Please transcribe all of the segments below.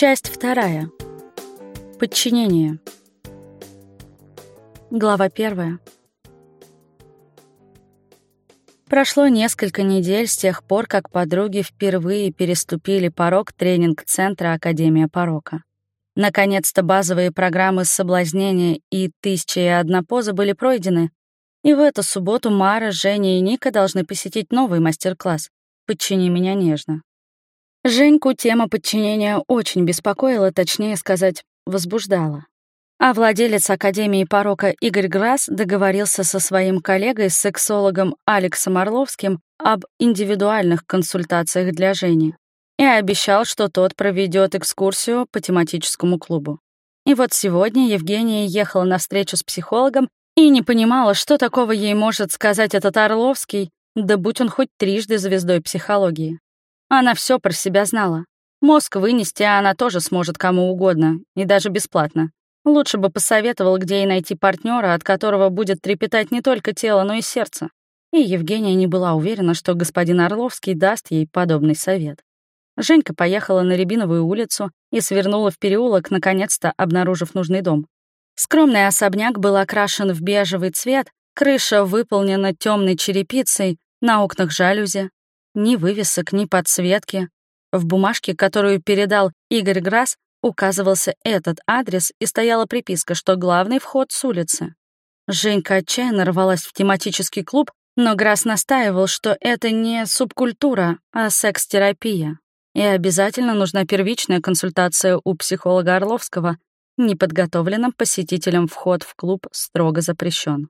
Часть вторая. Подчинение. Глава первая. Прошло несколько недель с тех пор, как подруги впервые переступили порог тренинг-центра Академия порока. Наконец-то базовые программы соблазнения и «Тысяча и одна поза» были пройдены, и в эту субботу Мара, Женя и Ника должны посетить новый мастер-класс «Подчини меня нежно». Женьку тема подчинения очень беспокоила, точнее сказать, возбуждала. А владелец Академии порока Игорь Грасс договорился со своим коллегой, сексологом Алексом Орловским, об индивидуальных консультациях для Жени и обещал, что тот проведет экскурсию по тематическому клубу. И вот сегодня Евгения ехала на встречу с психологом и не понимала, что такого ей может сказать этот Орловский, да будь он хоть трижды звездой психологии. Она все про себя знала. Мозг вынести она тоже сможет кому угодно, и даже бесплатно. Лучше бы посоветовал, где ей найти партнера, от которого будет трепетать не только тело, но и сердце. И Евгения не была уверена, что господин Орловский даст ей подобный совет. Женька поехала на Рябиновую улицу и свернула в переулок, наконец-то обнаружив нужный дом. Скромный особняк был окрашен в бежевый цвет, крыша выполнена темной черепицей, на окнах жалюзи. Ни вывесок, ни подсветки. В бумажке, которую передал Игорь Грасс, указывался этот адрес и стояла приписка, что главный вход с улицы. Женька отчаянно рвалась в тематический клуб, но Грасс настаивал, что это не субкультура, а секс-терапия. И обязательно нужна первичная консультация у психолога Орловского. Неподготовленным посетителям вход в клуб строго запрещен.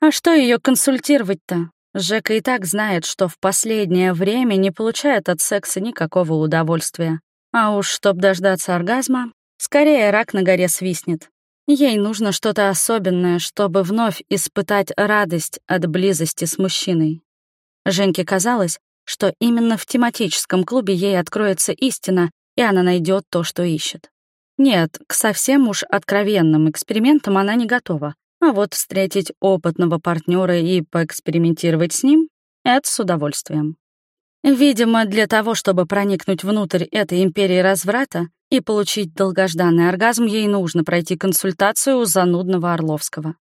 А что ее консультировать-то? Жека и так знает, что в последнее время не получает от секса никакого удовольствия. А уж чтоб дождаться оргазма, скорее рак на горе свистнет. Ей нужно что-то особенное, чтобы вновь испытать радость от близости с мужчиной. Женьке казалось, что именно в тематическом клубе ей откроется истина, и она найдет то, что ищет. Нет, к совсем уж откровенным экспериментам она не готова, а вот встретить опытного партнера и поэкспериментировать с ним — это с удовольствием. Видимо, для того, чтобы проникнуть внутрь этой империи разврата и получить долгожданный оргазм, ей нужно пройти консультацию у занудного Орловского.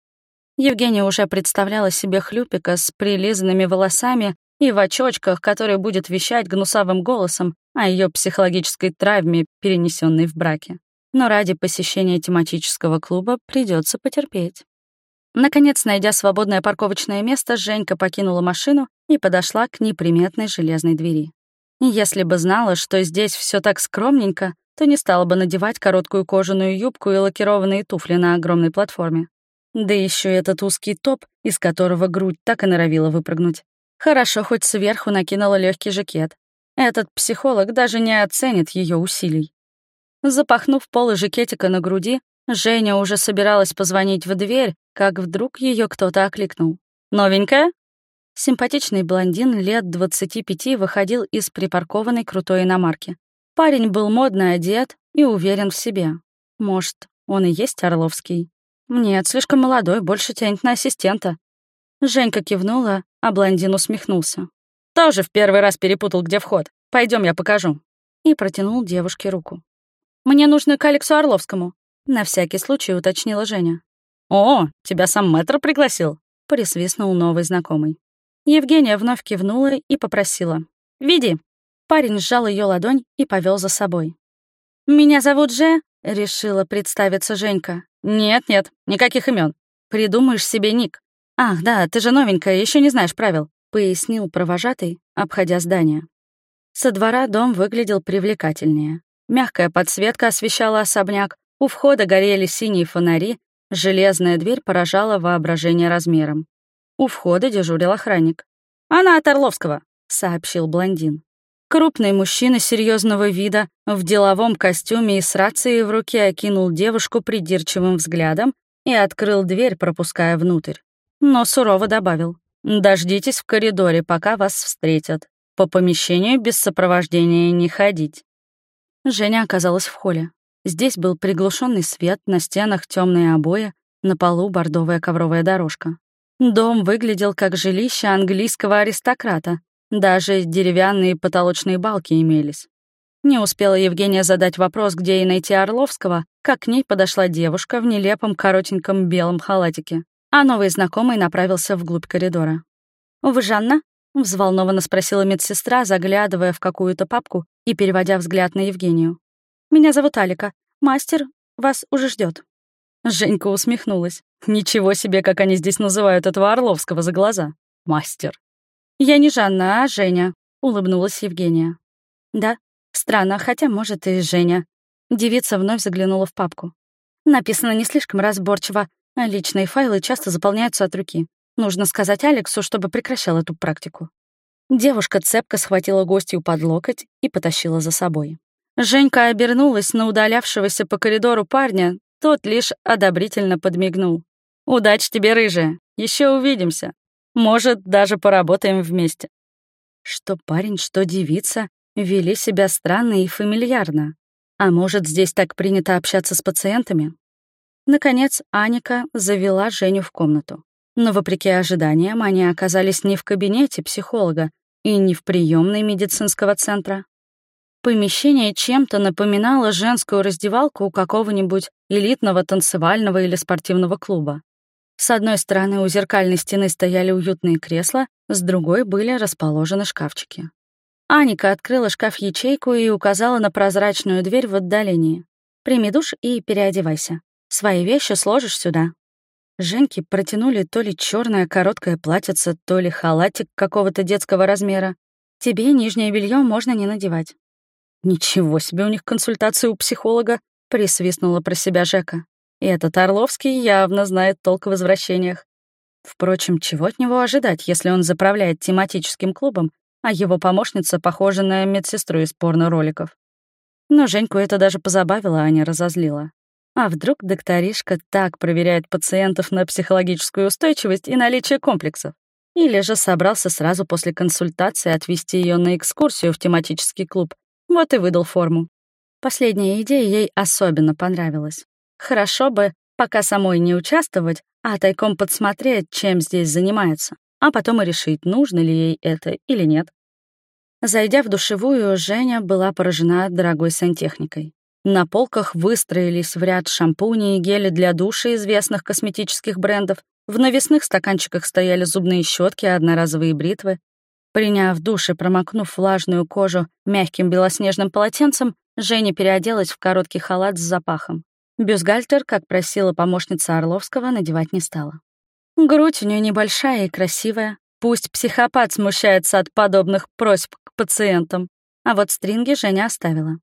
Евгения уже представляла себе хлюпика с прилизанными волосами и в очочках, который будет вещать гнусавым голосом о ее психологической травме, перенесенной в браке. Но ради посещения тематического клуба придется потерпеть. Наконец, найдя свободное парковочное место, Женька покинула машину и подошла к неприметной железной двери. Если бы знала, что здесь все так скромненько, то не стала бы надевать короткую кожаную юбку и лакированные туфли на огромной платформе. Да еще этот узкий топ, из которого грудь так и норовила выпрыгнуть. Хорошо, хоть сверху накинула легкий жакет. Этот психолог даже не оценит ее усилий. Запахнув полы жакетика на груди, Женя уже собиралась позвонить в дверь, как вдруг ее кто-то окликнул. «Новенькая?» Симпатичный блондин лет 25 выходил из припаркованной крутой иномарки. Парень был модно одет и уверен в себе. Может, он и есть Орловский? Нет, слишком молодой, больше тянет на ассистента. Женька кивнула, а блондин усмехнулся. «Тоже в первый раз перепутал, где вход. Пойдем, я покажу». И протянул девушке руку. «Мне нужно к Алексу Орловскому», — на всякий случай уточнила Женя. «О, тебя сам мэтр пригласил?» — присвистнул новый знакомый. Евгения вновь кивнула и попросила. «Веди». Парень сжал ее ладонь и повел за собой. «Меня зовут Же», — решила представиться Женька. «Нет-нет, никаких имен. Придумаешь себе ник. Ах, да, ты же новенькая, еще не знаешь правил», — пояснил провожатый, обходя здание. Со двора дом выглядел привлекательнее. Мягкая подсветка освещала особняк, у входа горели синие фонари, Железная дверь поражала воображение размером. У входа дежурил охранник. «Она от Орловского», — сообщил блондин. Крупный мужчина серьезного вида, в деловом костюме и с рацией в руке окинул девушку придирчивым взглядом и открыл дверь, пропуская внутрь. Но сурово добавил. «Дождитесь в коридоре, пока вас встретят. По помещению без сопровождения не ходить». Женя оказалась в холле. Здесь был приглушенный свет, на стенах темные обои, на полу бордовая ковровая дорожка. Дом выглядел как жилище английского аристократа. Даже деревянные потолочные балки имелись. Не успела Евгения задать вопрос, где ей найти Орловского, как к ней подошла девушка в нелепом коротеньком белом халатике, а новый знакомый направился вглубь коридора. «Вы Жанна?» — взволнованно спросила медсестра, заглядывая в какую-то папку и переводя взгляд на Евгению. «Меня зовут Алика. Мастер вас уже ждет. Женька усмехнулась. Ничего себе, как они здесь называют этого Орловского за глаза. Мастер. «Я не Жанна, а Женя», — улыбнулась Евгения. «Да, странно, хотя, может, и Женя». Девица вновь заглянула в папку. Написано не слишком разборчиво, личные файлы часто заполняются от руки. Нужно сказать Алексу, чтобы прекращал эту практику. Девушка цепко схватила гостью под локоть и потащила за собой. Женька обернулась на удалявшегося по коридору парня, тот лишь одобрительно подмигнул. «Удачи тебе, рыжая, еще увидимся. Может, даже поработаем вместе». Что парень, что девица вели себя странно и фамильярно. А может, здесь так принято общаться с пациентами? Наконец, Аника завела Женю в комнату. Но, вопреки ожиданиям, они оказались не в кабинете психолога и не в приемной медицинского центра. Помещение чем-то напоминало женскую раздевалку у какого-нибудь элитного танцевального или спортивного клуба. С одной стороны у зеркальной стены стояли уютные кресла, с другой были расположены шкафчики. Аника открыла шкаф-ячейку и указала на прозрачную дверь в отдалении. «Прими душ и переодевайся. Свои вещи сложишь сюда». Женьке протянули то ли черное короткое платьице, то ли халатик какого-то детского размера. Тебе нижнее белье можно не надевать. «Ничего себе у них консультации у психолога», — присвистнула про себя Жека. И этот Орловский явно знает толк в возвращениях. Впрочем, чего от него ожидать, если он заправляет тематическим клубом, а его помощница похожа на медсестру из порно-роликов? Но Женьку это даже позабавило, а не разозлило. А вдруг докторишка так проверяет пациентов на психологическую устойчивость и наличие комплексов? Или же собрался сразу после консультации отвезти ее на экскурсию в тематический клуб, вот и выдал форму. Последняя идея ей особенно понравилась. Хорошо бы пока самой не участвовать, а тайком подсмотреть, чем здесь занимается, а потом и решить, нужно ли ей это или нет. Зайдя в душевую, Женя была поражена дорогой сантехникой. На полках выстроились в ряд шампуни и гели для душа известных косметических брендов, в навесных стаканчиках стояли зубные щетки одноразовые бритвы, Приняв душ и промокнув влажную кожу мягким белоснежным полотенцем, Женя переоделась в короткий халат с запахом. Бюстгальтер, как просила помощница Орловского, надевать не стала. Грудь у нее небольшая и красивая. Пусть психопат смущается от подобных просьб к пациентам. А вот стринги Женя оставила.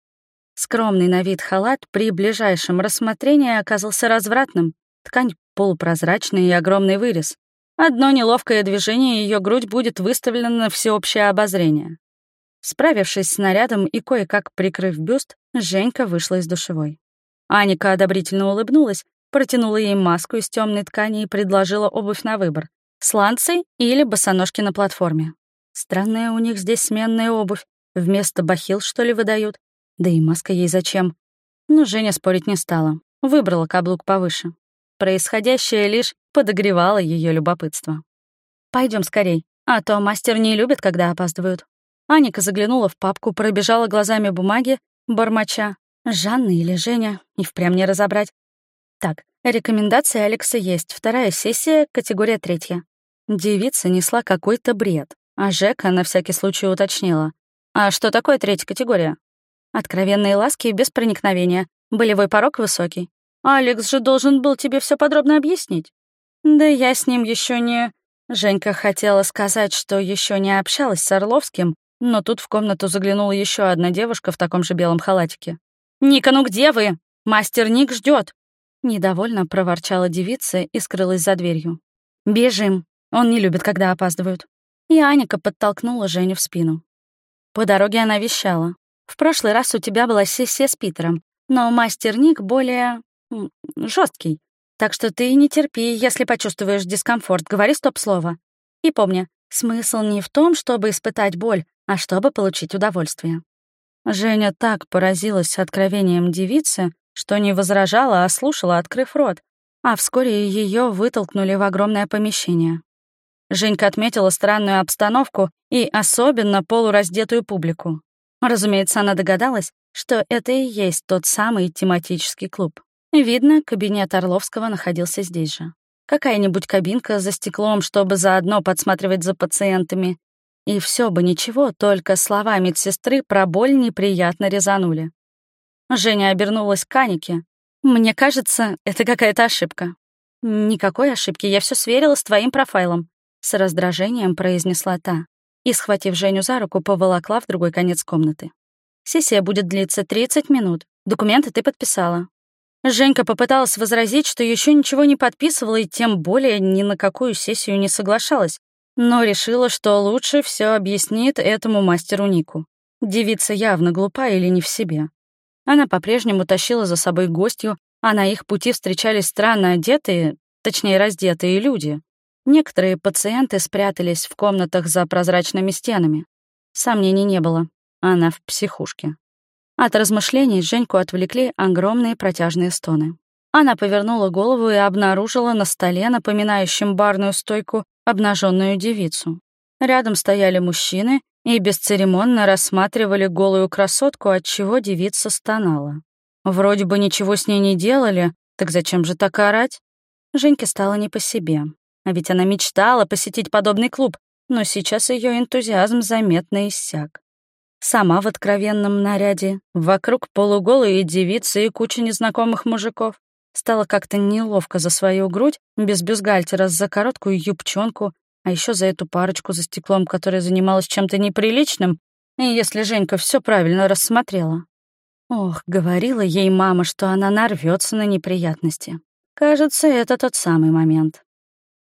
Скромный на вид халат при ближайшем рассмотрении оказался развратным. Ткань полупрозрачная и огромный вырез. Одно неловкое движение, и ее грудь будет выставлена на всеобщее обозрение. Справившись с нарядом и кое-как прикрыв бюст, Женька вышла из душевой. Аника одобрительно улыбнулась, протянула ей маску из темной ткани и предложила обувь на выбор — сланцы или босоножки на платформе. Странная у них здесь сменная обувь. Вместо бахил, что ли, выдают? Да и маска ей зачем? Но Женя спорить не стала. Выбрала каблук повыше. Происходящее лишь подогревало ее любопытство. Пойдем скорей, а то мастер не любит, когда опаздывают. Аника заглянула в папку, пробежала глазами бумаги, бормоча. Жанна или Женя, и впрямь не разобрать. Так, рекомендации Алекса есть. Вторая сессия, категория третья. Девица несла какой-то бред, а Жека на всякий случай уточнила. А что такое третья категория? Откровенные ласки без проникновения, болевой порог высокий, Алекс же должен был тебе все подробно объяснить. Да я с ним еще не... Женька хотела сказать, что еще не общалась с Орловским, но тут в комнату заглянула еще одна девушка в таком же белом халатике. «Ника, ну где вы? Мастер Ник ждет. Недовольно проворчала девица и скрылась за дверью. «Бежим. Он не любит, когда опаздывают». И Аника подтолкнула Женю в спину. По дороге она вещала. «В прошлый раз у тебя была сессия с Питером, но мастер Ник более жесткий. Так что ты не терпи, если почувствуешь дискомфорт, говори стоп-слово. И помни, смысл не в том, чтобы испытать боль, а чтобы получить удовольствие. Женя так поразилась откровением девицы, что не возражала, а слушала, открыв рот, а вскоре ее вытолкнули в огромное помещение. Женька отметила странную обстановку и особенно полураздетую публику. Разумеется, она догадалась, что это и есть тот самый тематический клуб. Видно, кабинет Орловского находился здесь же. Какая-нибудь кабинка за стеклом, чтобы заодно подсматривать за пациентами. И все бы ничего, только слова медсестры про боль неприятно резанули. Женя обернулась к Анике. «Мне кажется, это какая-то ошибка». «Никакой ошибки, я все сверила с твоим профайлом», — с раздражением произнесла та и, схватив Женю за руку, поволокла в другой конец комнаты. «Сессия будет длиться 30 минут. Документы ты подписала». Женька попыталась возразить, что еще ничего не подписывала и тем более ни на какую сессию не соглашалась, но решила, что лучше все объяснит этому мастеру Нику. Девица явно глупа или не в себе. Она по-прежнему тащила за собой гостью, а на их пути встречались странно одетые, точнее раздетые люди. Некоторые пациенты спрятались в комнатах за прозрачными стенами. Сомнений не было. Она в психушке. От размышлений Женьку отвлекли огромные протяжные стоны. Она повернула голову и обнаружила на столе, напоминающем барную стойку, обнаженную девицу. Рядом стояли мужчины и бесцеремонно рассматривали голую красотку, от чего девица стонала. Вроде бы ничего с ней не делали, так зачем же так орать? Женьке стало не по себе. А ведь она мечтала посетить подобный клуб, но сейчас ее энтузиазм заметно иссяк. Сама в откровенном наряде, вокруг полуголые девицы и куча незнакомых мужиков. Стало как-то неловко за свою грудь, без бюстгальтера, за короткую юбчонку, а еще за эту парочку за стеклом, которая занималась чем-то неприличным, и если Женька все правильно рассмотрела. Ох, говорила ей мама, что она нарвется на неприятности. Кажется, это тот самый момент.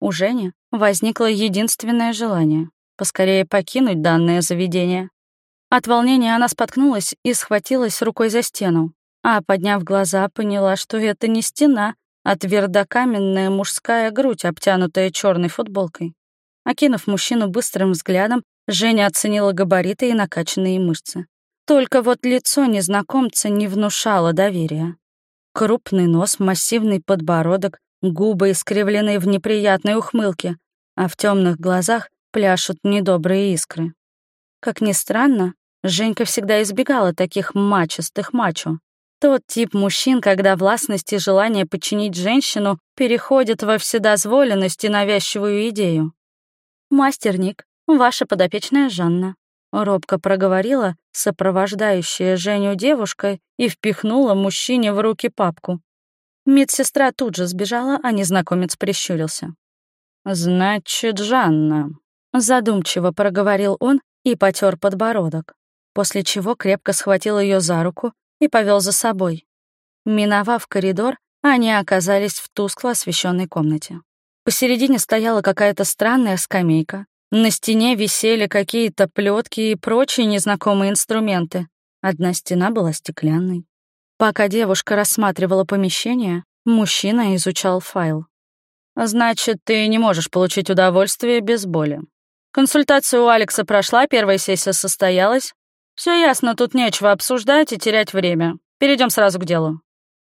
У Жени возникло единственное желание — поскорее покинуть данное заведение. От волнения она споткнулась и схватилась рукой за стену, а, подняв глаза, поняла, что это не стена, а твердокаменная мужская грудь, обтянутая черной футболкой. Окинув мужчину быстрым взглядом, Женя оценила габариты и накачанные мышцы. Только вот лицо незнакомца не внушало доверия. Крупный нос, массивный подбородок, Губы искривлены в неприятной ухмылке, а в темных глазах пляшут недобрые искры. Как ни странно, Женька всегда избегала таких мачистых мачо. Тот тип мужчин, когда властность и желание подчинить женщину переходят во вседозволенность и навязчивую идею. «Мастерник, ваша подопечная Жанна», — робко проговорила сопровождающая Женю девушка и впихнула мужчине в руки папку. Медсестра тут же сбежала, а незнакомец прищурился. «Значит, Жанна», — задумчиво проговорил он и потер подбородок, после чего крепко схватил ее за руку и повел за собой. Миновав коридор, они оказались в тускло освещенной комнате. Посередине стояла какая-то странная скамейка, на стене висели какие-то плетки и прочие незнакомые инструменты. Одна стена была стеклянной. Пока девушка рассматривала помещение, мужчина изучал файл. «Значит, ты не можешь получить удовольствие без боли. Консультация у Алекса прошла, первая сессия состоялась. Все ясно, тут нечего обсуждать и терять время. Перейдем сразу к делу.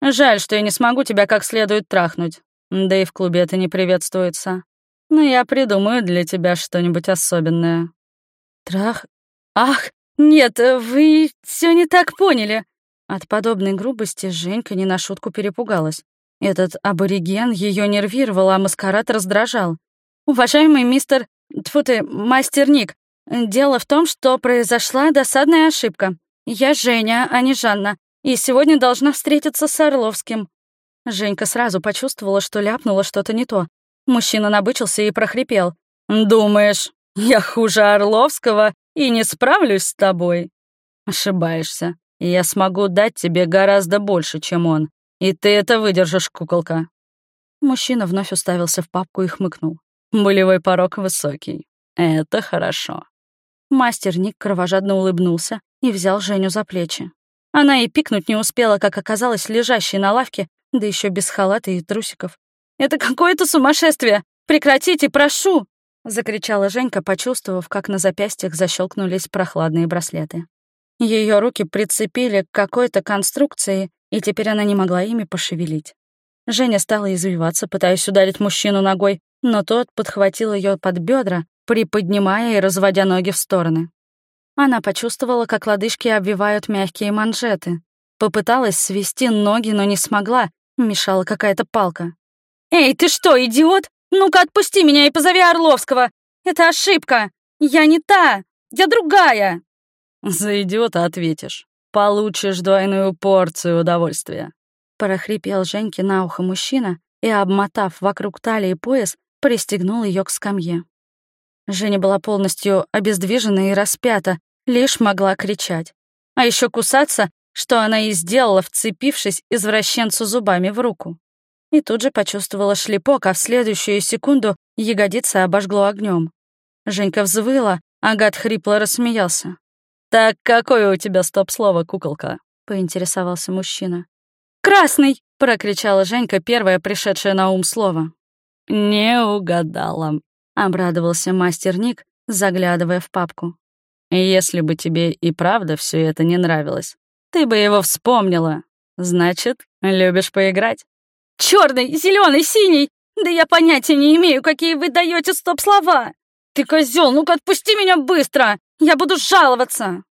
Жаль, что я не смогу тебя как следует трахнуть. Да и в клубе это не приветствуется. Но я придумаю для тебя что-нибудь особенное». «Трах? Ах, нет, вы все не так поняли. От подобной грубости Женька не на шутку перепугалась. Этот абориген ее нервировал, а маскарад раздражал. «Уважаемый мистер... Тьфу ты, мастер Ник, дело в том, что произошла досадная ошибка. Я Женя, а не Жанна, и сегодня должна встретиться с Орловским». Женька сразу почувствовала, что ляпнула что-то не то. Мужчина набычился и прохрипел. «Думаешь, я хуже Орловского и не справлюсь с тобой?» «Ошибаешься я смогу дать тебе гораздо больше, чем он. И ты это выдержишь, куколка». Мужчина вновь уставился в папку и хмыкнул. «Болевой порог высокий. Это хорошо». Мастер Ник кровожадно улыбнулся и взял Женю за плечи. Она и пикнуть не успела, как оказалась лежащей на лавке, да еще без халата и трусиков. «Это какое-то сумасшествие! Прекратите, прошу!» — закричала Женька, почувствовав, как на запястьях защелкнулись прохладные браслеты. Ее руки прицепили к какой-то конструкции, и теперь она не могла ими пошевелить. Женя стала извиваться, пытаясь ударить мужчину ногой, но тот подхватил ее под бедра, приподнимая и разводя ноги в стороны. Она почувствовала, как лодыжки обвивают мягкие манжеты. Попыталась свести ноги, но не смогла, мешала какая-то палка. «Эй, ты что, идиот? Ну-ка отпусти меня и позови Орловского! Это ошибка! Я не та! Я другая!» «За идиота ответишь. Получишь двойную порцию удовольствия», — прохрипел Женьке на ухо мужчина и, обмотав вокруг талии пояс, пристегнул ее к скамье. Женя была полностью обездвижена и распята, лишь могла кричать. А еще кусаться, что она и сделала, вцепившись извращенцу зубами в руку. И тут же почувствовала шлепок, а в следующую секунду ягодица обожгло огнем. Женька взвыла, а гад хрипло рассмеялся. «Так какое у тебя стоп-слово, куколка?» — поинтересовался мужчина. «Красный!» — прокричала Женька, первая пришедшая на ум слово. «Не угадала», — обрадовался мастер Ник, заглядывая в папку. «Если бы тебе и правда все это не нравилось, ты бы его вспомнила. Значит, любишь поиграть?» Черный, зеленый, синий! Да я понятия не имею, какие вы даете стоп-слова! Ты козел, ну-ка отпусти меня быстро! Я буду жаловаться!»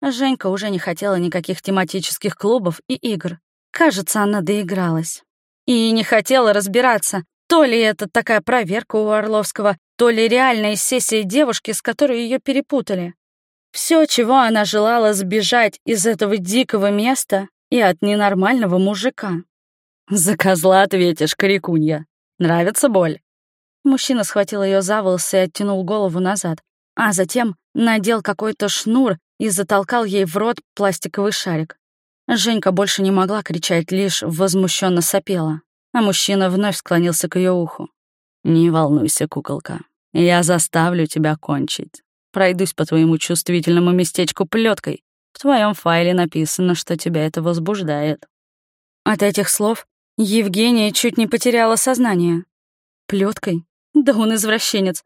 Женька уже не хотела никаких тематических клубов и игр. Кажется, она доигралась. И не хотела разбираться, то ли это такая проверка у Орловского, то ли реальная сессия девушки, с которой ее перепутали. Все, чего она желала сбежать из этого дикого места и от ненормального мужика. «За козла ответишь, крикунья. Нравится боль?» Мужчина схватил ее за волосы и оттянул голову назад, а затем надел какой-то шнур и затолкал ей в рот пластиковый шарик. Женька больше не могла кричать, лишь возмущенно сопела а мужчина вновь склонился к ее уху. «Не волнуйся, куколка. Я заставлю тебя кончить. Пройдусь по твоему чувствительному местечку плеткой. В твоем файле написано, что тебя это возбуждает». От этих слов Евгения чуть не потеряла сознание. Плеткой? Да он извращенец.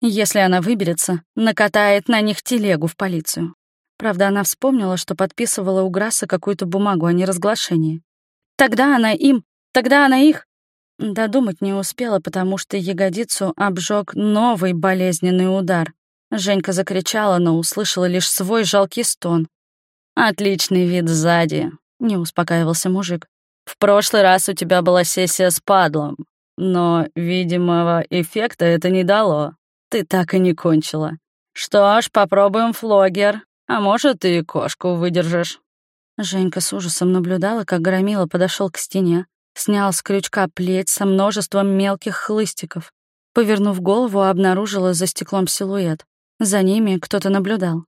Если она выберется, накатает на них телегу в полицию. Правда, она вспомнила, что подписывала у Грасса какую-то бумагу о неразглашении. Тогда она им Тогда она их... Додумать не успела, потому что ягодицу обжег новый болезненный удар. Женька закричала, но услышала лишь свой жалкий стон. «Отличный вид сзади», — не успокаивался мужик. «В прошлый раз у тебя была сессия с падлом, но видимого эффекта это не дало. Ты так и не кончила. Что ж, попробуем флогер, а может, и кошку выдержишь». Женька с ужасом наблюдала, как Громила подошел к стене, Снял с крючка плеть со множеством мелких хлыстиков. Повернув голову, обнаружила за стеклом силуэт. За ними кто-то наблюдал.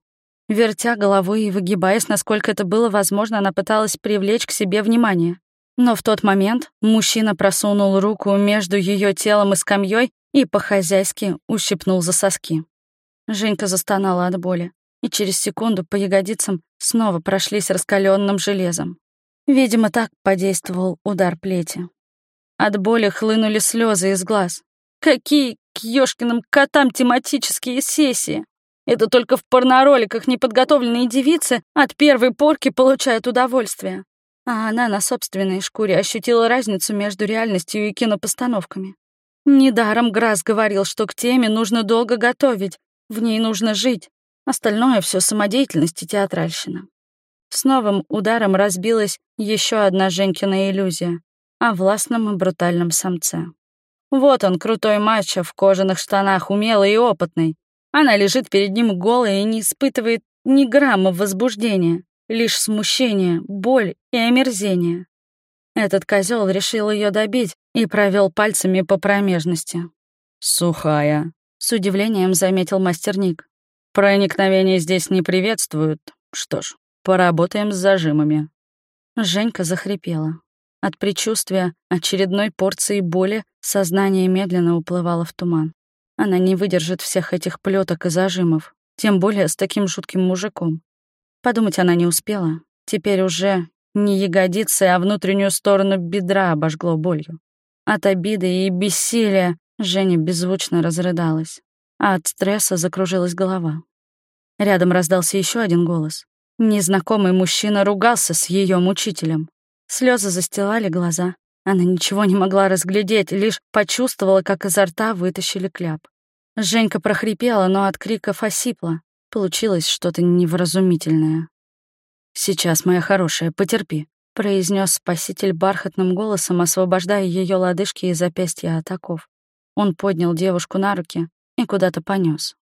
Вертя головой и выгибаясь, насколько это было возможно, она пыталась привлечь к себе внимание. Но в тот момент мужчина просунул руку между ее телом и скамьей и по-хозяйски ущипнул за соски. Женька застонала от боли, и через секунду по ягодицам снова прошлись раскаленным железом. Видимо, так подействовал удар плети. От боли хлынули слезы из глаз. Какие к ёшкиным котам тематические сессии? Это только в порнороликах неподготовленные девицы от первой порки получают удовольствие. А она на собственной шкуре ощутила разницу между реальностью и кинопостановками. Недаром Грасс говорил, что к теме нужно долго готовить, в ней нужно жить. Остальное все самодеятельность и театральщина. С новым ударом разбилась еще одна Женькина иллюзия о властном и брутальном самце. Вот он, крутой мачо в кожаных штанах, умелый и опытный. Она лежит перед ним голая и не испытывает ни грамма возбуждения, лишь смущение, боль и омерзение. Этот козел решил ее добить и провел пальцами по промежности. «Сухая», — с удивлением заметил мастерник. «Проникновение здесь не приветствуют. Что ж, Поработаем с зажимами». Женька захрипела. От предчувствия очередной порции боли сознание медленно уплывало в туман. Она не выдержит всех этих плеток и зажимов, тем более с таким жутким мужиком. Подумать она не успела. Теперь уже не ягодицы, а внутреннюю сторону бедра обожгло болью. От обиды и бессилия Женя беззвучно разрыдалась, а от стресса закружилась голова. Рядом раздался еще один голос. Незнакомый мужчина ругался с ее мучителем. Слезы застилали глаза. Она ничего не могла разглядеть, лишь почувствовала, как изо рта вытащили кляп. Женька прохрипела, но от криков осипла. Получилось что-то невразумительное. «Сейчас, моя хорошая, потерпи», — произнес спаситель бархатным голосом, освобождая ее лодыжки и запястья от оков. Он поднял девушку на руки и куда-то понес.